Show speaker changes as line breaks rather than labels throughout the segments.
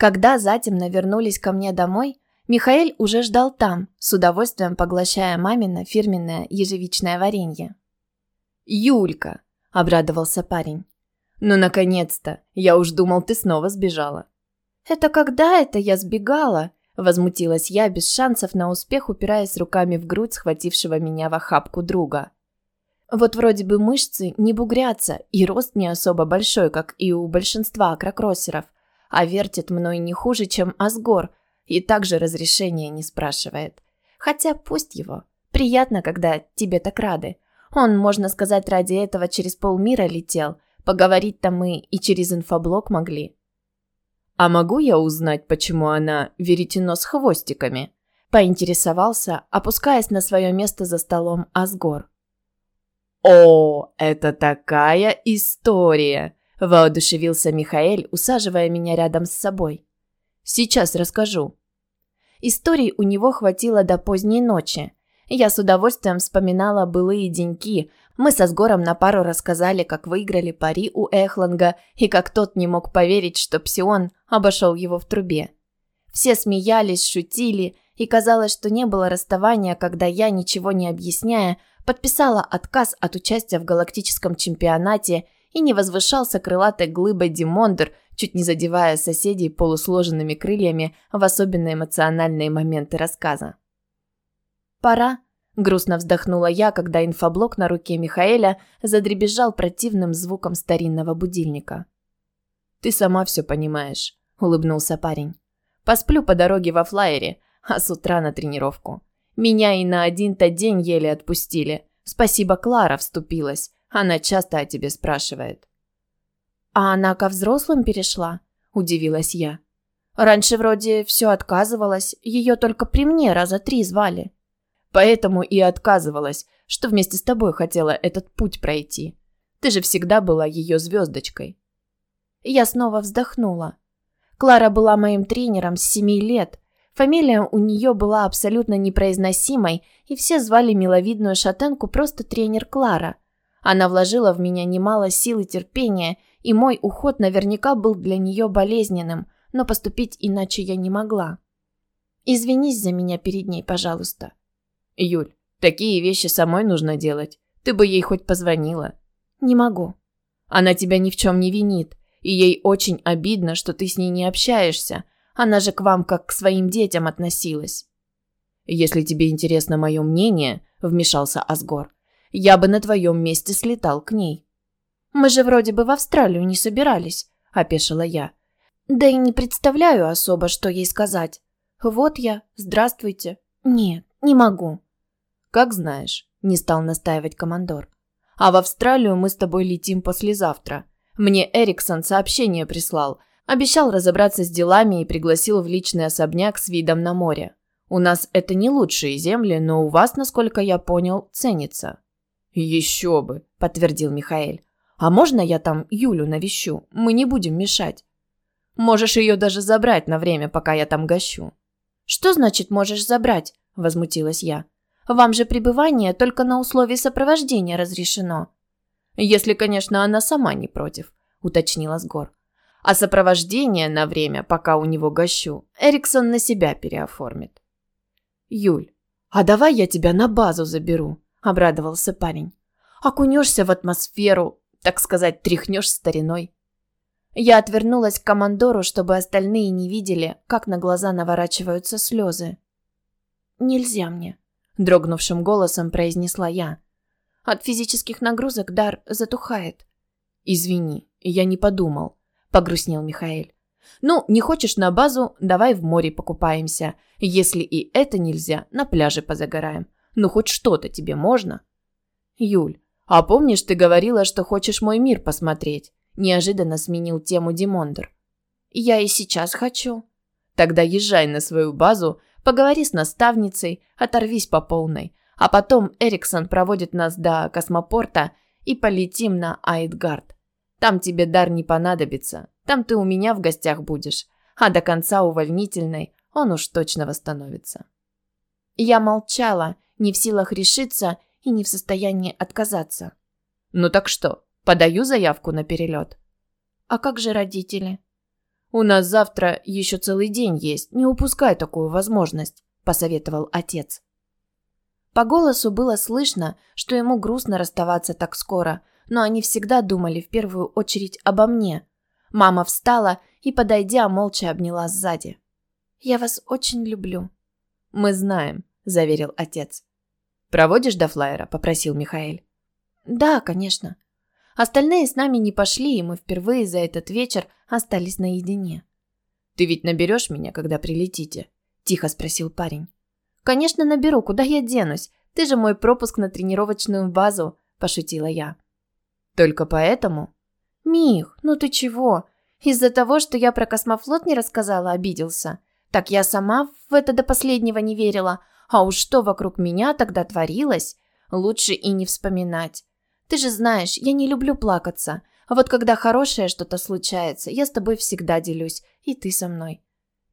Когда затемно вернулись ко мне домой, Михаэль уже ждал там, с удовольствием поглощая мамино фирменное ежевичное варенье.
«Юлька!» – обрадовался парень. «Ну, наконец-то! Я уж думал, ты снова сбежала».
«Это когда это я сбегала?» – возмутилась я, без шансов на успех, упираясь руками в грудь схватившего меня в охапку друга. Вот вроде бы мышцы не бугрятся, и рост не особо большой, как и у большинства акрокроссеров – а вертит мной не хуже, чем Асгор, и также разрешения не спрашивает. Хотя пусть его. Приятно, когда тебе так рады. Он, можно сказать, ради этого через полмира летел. Поговорить-то мы и через инфоблок могли.
«А могу я узнать, почему она веретено с хвостиками?»
Поинтересовался, опускаясь на свое место за столом Асгор.
«О, это такая история!» Воодушевился Михаэль, усаживая меня рядом с собой. «Сейчас расскажу».
Историй у него хватило до поздней ночи. Я с удовольствием вспоминала былые деньки. Мы со Сгором на пару рассказали, как выиграли пари у Эхланга и как тот не мог поверить, что Псион обошел его в трубе. Все смеялись, шутили, и казалось, что не было расставания, когда я, ничего не объясняя, подписала отказ от участия в галактическом чемпионате – и не возвышался крылатой глыбой Димондер, чуть не задевая соседей полусложенными крыльями в особенно эмоциональные моменты рассказа. «Пора», – грустно вздохнула я, когда инфоблок на руке Михаэля задребезжал противным звуком старинного будильника.
«Ты сама все понимаешь», – улыбнулся парень.
«Посплю по дороге во флайере, а с утра на тренировку. Меня и на один-то день еле отпустили. Спасибо, Клара вступилась. Она часто о тебе спрашивает». «А она ко взрослым перешла?» – удивилась я. «Раньше вроде все отказывалась, ее только при мне раза три звали».
«Поэтому и отказывалась, что вместе с тобой хотела этот путь пройти. Ты же всегда была ее звездочкой».
Я снова вздохнула. Клара была моим тренером с семи лет. Фамилия у нее была абсолютно непроизносимой, и все звали миловидную шатенку просто тренер Клара – она вложила в меня немало сил и терпения, и мой уход наверняка был для нее болезненным, но поступить иначе я не могла. Извинись за меня перед ней, пожалуйста.
Юль, такие вещи самой нужно делать. Ты бы ей хоть позвонила.
Не могу.
Она тебя ни в чем не винит, и ей очень обидно, что ты с ней не общаешься. Она же к вам как к своим детям относилась. Если тебе интересно мое мнение, вмешался Асгор, я бы на твоем месте слетал к ней».
«Мы же вроде бы в Австралию не собирались», – опешила я. «Да и не представляю особо, что ей сказать. Вот я, здравствуйте. Нет, не могу».
«Как знаешь», – не стал настаивать командор. «А в Австралию мы с тобой летим послезавтра. Мне Эриксон сообщение прислал. Обещал разобраться с делами и пригласил в личный особняк с видом на море. У нас это не лучшие земли, но у вас, насколько я понял, ценится».
«Еще бы», – подтвердил Михаэль. «А можно я там Юлю навещу? Мы не будем мешать».
«Можешь ее даже забрать на время, пока я там гощу».
«Что значит «можешь забрать»?» – возмутилась я. «Вам же пребывание только на условии сопровождения разрешено».
«Если, конечно, она сама не против», – уточнила Сгор. «А сопровождение на время, пока у него гощу, Эриксон на себя переоформит».
«Юль, а давай я тебя на базу заберу», – обрадовался парень. «Окунешься в атмосферу, так сказать, тряхнешь стариной». Я отвернулась к командору, чтобы остальные не видели, как на глаза наворачиваются слезы. «Нельзя мне», – дрогнувшим голосом произнесла я. «От физических нагрузок дар затухает».
«Извини, я не подумал», – погрустнел Михаэль. «Ну, не хочешь на базу, давай в море покупаемся. Если и это нельзя, на пляже позагораем. Ну хоть что-то тебе можно? Юль, а помнишь, ты говорила, что хочешь мой мир посмотреть? Неожиданно сменил тему Димондер.
Я и сейчас хочу.
Тогда езжай на свою базу, поговори с наставницей, оторвись по полной. А потом Эриксон проводит нас до космопорта и полетим на Айдгард. Там тебе дар не понадобится. Там ты у меня в гостях будешь. А до конца увольнительной он уж точно восстановится.
Я молчала, не в силах решиться и не в состоянии отказаться.
«Ну так что, подаю заявку на перелет?»
«А как же родители?»
«У нас завтра еще целый день есть, не упускай такую возможность», – посоветовал отец.
По голосу было слышно, что ему грустно расставаться так скоро, но они всегда думали в первую очередь обо мне. Мама встала и, подойдя, молча обняла сзади. «Я вас очень люблю».
«Мы знаем», – заверил отец. «Проводишь до флайера?» – попросил Михаил.
«Да, конечно». Остальные с нами не пошли, и мы впервые за этот вечер остались наедине.
«Ты ведь наберешь меня, когда прилетите?» – тихо спросил парень.
«Конечно наберу, куда я денусь? Ты же мой пропуск на тренировочную базу», – пошутила я.
«Только поэтому?»
«Мих, ну ты чего? Из-за того, что я про космофлот не рассказала, обиделся? Так я сама в это до последнего не верила. А уж что вокруг меня тогда творилось, лучше и не вспоминать. Ты же знаешь, я не люблю плакаться. А вот когда хорошее что-то случается, я с тобой всегда делюсь, и ты со мной.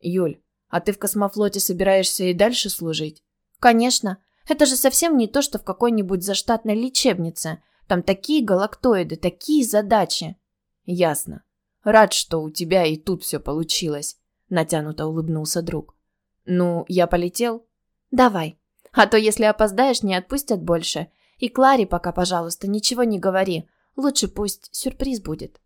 Юль, а ты в космофлоте собираешься и дальше служить?
Конечно. Это же совсем не то, что в какой-нибудь заштатной лечебнице. Там такие галактоиды, такие задачи.
Ясно. Рад, что у тебя и тут все получилось. Натянуто улыбнулся друг. Ну, я полетел?
Давай. А то, если опоздаешь, не отпустят больше. И Кларе пока, пожалуйста, ничего не говори. Лучше пусть сюрприз будет».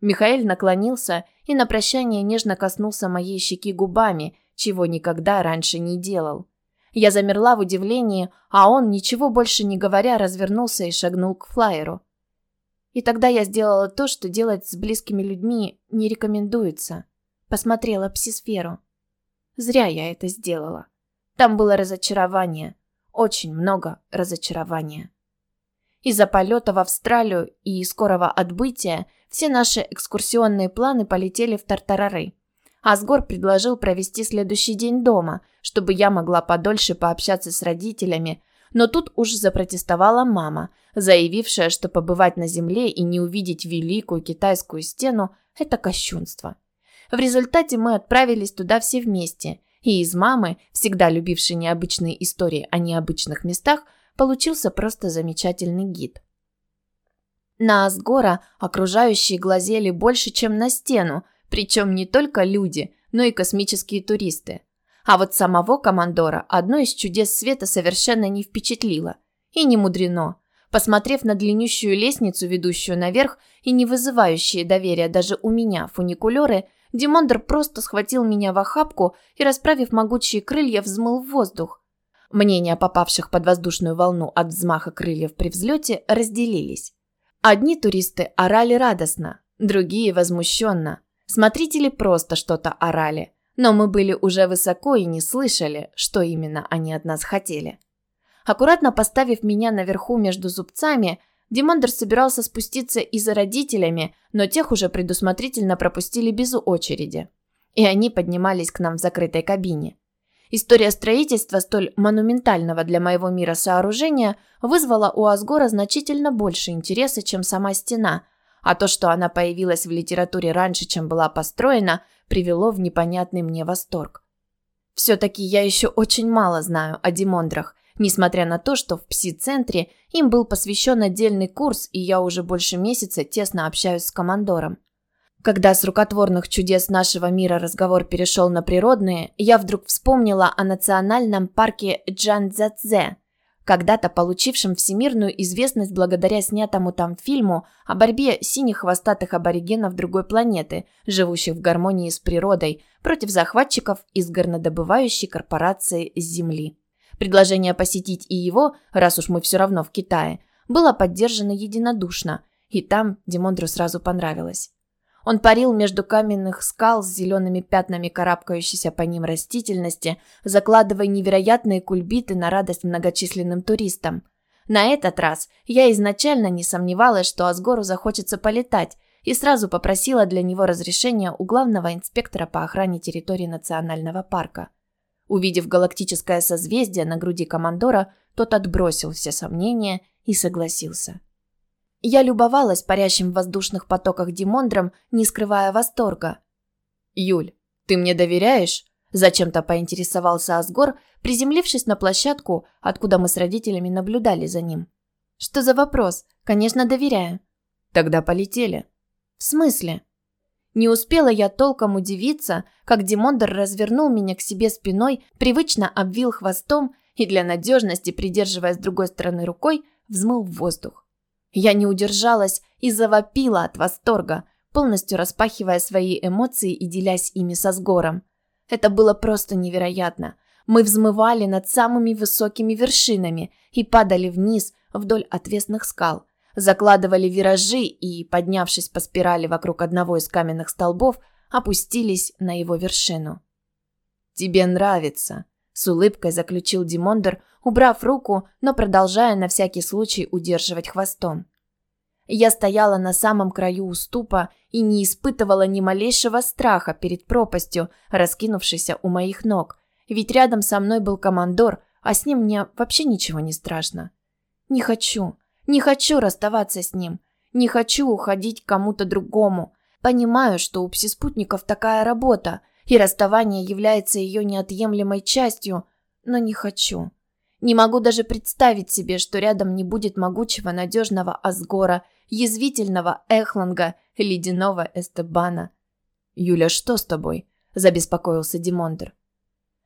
Михаил наклонился и на прощание нежно коснулся моей щеки губами, чего никогда раньше не делал. Я замерла в удивлении, а он, ничего больше не говоря, развернулся и шагнул к флайеру.
И тогда я сделала то, что делать с близкими людьми не рекомендуется. Посмотрела псисферу. Зря я это сделала. Там было разочарование. Очень много разочарования. Из-за полета в Австралию и скорого отбытия все наши экскурсионные планы полетели в тартарары. Асгор предложил провести следующий день дома, чтобы я могла подольше пообщаться с родителями, но тут уж запротестовала мама, заявившая, что побывать на Земле и не увидеть великую китайскую стену – это кощунство. В результате мы отправились туда все вместе, и из мамы, всегда любившей необычные истории о необычных местах, получился просто замечательный гид. На Асгора окружающие глазели больше, чем на стену, причем не только люди, но и космические туристы. А вот самого командора одно из чудес света совершенно не впечатлило. И не мудрено. Посмотрев на длиннющую лестницу, ведущую наверх, и не вызывающие доверия даже у меня фуникулеры – Димондр просто схватил меня в охапку и, расправив могучие крылья, взмыл в воздух. Мнения попавших под воздушную волну от взмаха крыльев при взлете разделились. Одни туристы орали радостно, другие возмущенно. Смотрители просто что-то орали, но мы были уже высоко и не слышали, что именно они от нас хотели. Аккуратно поставив меня наверху между зубцами, Димандр собирался спуститься и за родителями, но тех уже предусмотрительно пропустили без очереди. И они поднимались к нам в закрытой кабине. История строительства столь монументального для моего мира сооружения вызвала у Асгора значительно больше интереса, чем сама стена, а то, что она появилась в литературе раньше, чем была построена, привело в непонятный мне восторг. Все-таки я еще очень мало знаю о Димондрах, несмотря на то, что в пси-центре им был посвящен отдельный курс, и я уже больше месяца тесно общаюсь с командором. Когда с рукотворных чудес нашего мира разговор перешел на природные, я вдруг вспомнила о национальном парке Джанцзэцзэ, когда-то получившем всемирную известность благодаря снятому там фильму о борьбе синих хвостатых аборигенов другой планеты, живущих в гармонии с природой, против захватчиков из горнодобывающей корпорации Земли. Предложение посетить и его, раз уж мы все равно в Китае, было поддержано единодушно, и там Димондру сразу понравилось. Он парил между каменных скал с зелеными пятнами карабкающейся по ним растительности, закладывая невероятные кульбиты на радость многочисленным туристам. На этот раз я изначально не сомневалась, что Асгору захочется полетать, и сразу попросила для него разрешения у главного инспектора по охране территории национального парка. Увидев галактическое созвездие на груди командора, тот отбросил все сомнения и согласился. Я любовалась парящим в воздушных потоках Димондром, не скрывая восторга.
«Юль, ты мне доверяешь?» Зачем-то поинтересовался Асгор, приземлившись на площадку, откуда мы с родителями наблюдали за ним.
«Что за вопрос? Конечно, доверяю».
«Тогда полетели».
«В смысле?» Не успела я толком удивиться, как Димондер развернул меня к себе спиной, привычно обвил хвостом и для надежности, придерживая с другой стороны рукой, взмыл в воздух. Я не удержалась и завопила от восторга, полностью распахивая свои эмоции и делясь ими со сгором. Это было просто невероятно. Мы взмывали над самыми высокими вершинами и падали вниз вдоль отвесных скал, закладывали виражи и, поднявшись по спирали вокруг одного из каменных столбов, опустились на его вершину. «Тебе нравится», – с улыбкой заключил Димондер, убрав руку, но продолжая на всякий случай удерживать хвостом. Я стояла на самом краю уступа и не испытывала ни малейшего страха перед пропастью, раскинувшейся у моих ног, ведь рядом со мной был командор, а с ним мне вообще ничего не страшно. Не хочу, не хочу расставаться с ним, не хочу уходить к кому-то другому. Понимаю, что у псиспутников такая работа, и расставание является ее неотъемлемой частью, но не хочу. Не могу даже представить себе, что рядом не будет могучего надежного Асгора, язвительного Эхланга, ледяного Эстебана. «Юля, что с тобой?» – забеспокоился Димондер.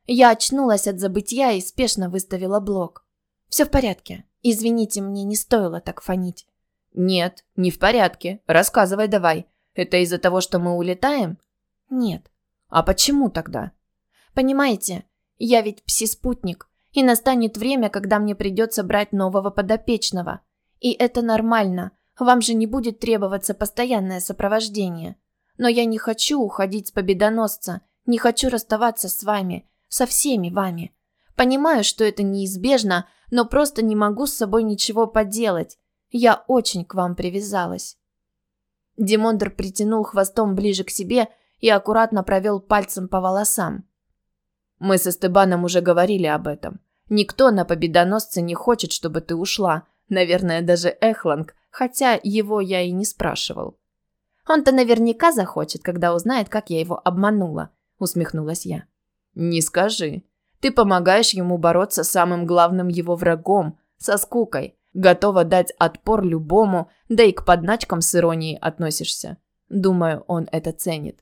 Я очнулась от забытья и спешно выставила блок. «Все в порядке. Извините, мне не стоило так фонить».
«Нет, не в порядке. Рассказывай давай. Это из-за того, что мы улетаем?»
«Нет».
«А почему тогда?»
«Понимаете, я ведь пси-спутник. И настанет время, когда мне придется брать нового подопечного. И это нормально. Вам же не будет требоваться постоянное сопровождение. Но я не хочу уходить с победоносца, не хочу расставаться с вами, со всеми вами. Понимаю, что это неизбежно, но просто не могу с собой ничего поделать. Я очень к вам привязалась. Димондр притянул хвостом ближе к себе и аккуратно провел пальцем по волосам.
Мы с Эстебаном уже говорили об этом. Никто на победоносце не хочет, чтобы ты ушла. Наверное, даже Эхланг, хотя его я и не спрашивал.
Он-то наверняка захочет, когда узнает, как я его обманула, усмехнулась я.
Не скажи. Ты помогаешь ему бороться с самым главным его врагом, со скукой. Готова дать отпор любому, да и к подначкам с иронией относишься. Думаю, он это ценит.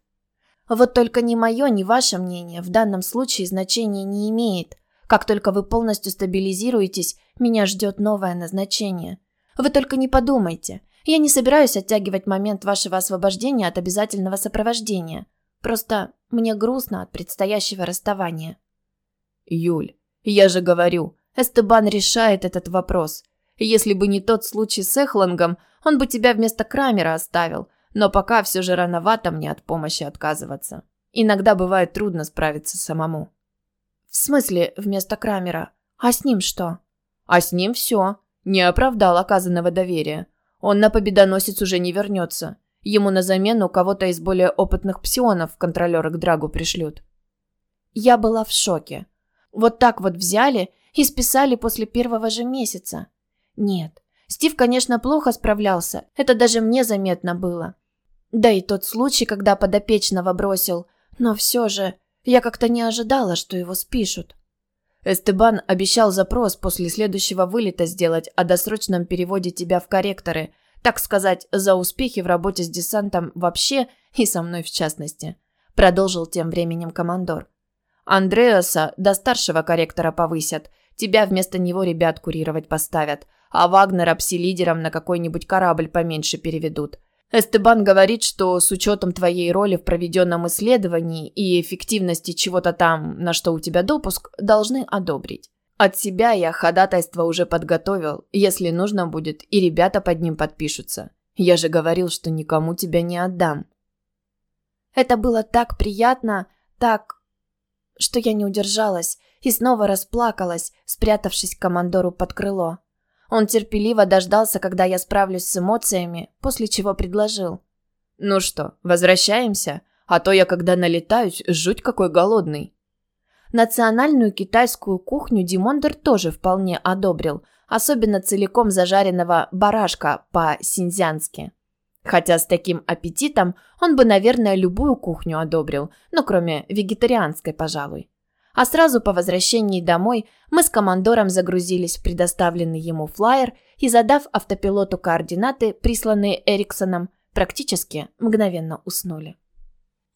Вот только ни мое, ни ваше мнение в данном случае значения не имеет. Как только вы полностью стабилизируетесь, меня ждет новое назначение. Вы только не подумайте. Я не собираюсь оттягивать момент вашего освобождения от обязательного сопровождения. Просто мне грустно от предстоящего расставания.
Юль, я же говорю, Эстебан решает этот вопрос. Если бы не тот случай с Эхлангом, он бы тебя вместо Крамера оставил – но пока все же рановато мне от помощи отказываться. Иногда бывает трудно справиться самому.
В смысле, вместо Крамера? А с ним что?
А с ним все. Не оправдал оказанного доверия. Он на победоносец уже не вернется. Ему на замену кого-то из более опытных псионов контролеры к Драгу пришлют.
Я была в шоке. Вот так вот взяли и списали после первого же месяца. Нет, Стив, конечно, плохо справлялся. Это даже мне заметно было. Да и тот случай, когда подопечного бросил. Но все же, я как-то не ожидала, что его спишут.
Эстебан обещал запрос после следующего вылета сделать о досрочном переводе тебя в корректоры, так сказать, за успехи в работе с десантом вообще и со мной в частности. Продолжил тем временем командор. Андреаса до старшего корректора повысят, тебя вместо него ребят курировать поставят, а Вагнера пси-лидером на какой-нибудь корабль поменьше переведут – Эстебан говорит, что с учетом твоей роли в проведенном исследовании и эффективности чего-то там, на что у тебя допуск, должны одобрить. От себя я ходатайство уже подготовил, если нужно будет, и ребята под ним подпишутся. Я же говорил, что никому тебя не отдам.
Это было так приятно, так... что я не удержалась и снова расплакалась, спрятавшись командору под крыло. Он терпеливо дождался, когда я справлюсь с эмоциями, после чего предложил.
«Ну что, возвращаемся? А то я, когда налетаюсь, жуть какой голодный».
Национальную китайскую кухню Димондер тоже вполне одобрил, особенно целиком зажаренного барашка по-синьцзянски. Хотя с таким аппетитом он бы, наверное, любую кухню одобрил, но кроме вегетарианской, пожалуй. А сразу по возвращении домой мы с командором загрузились в предоставленный ему флаер и, задав автопилоту координаты, присланные Эриксоном, практически мгновенно уснули.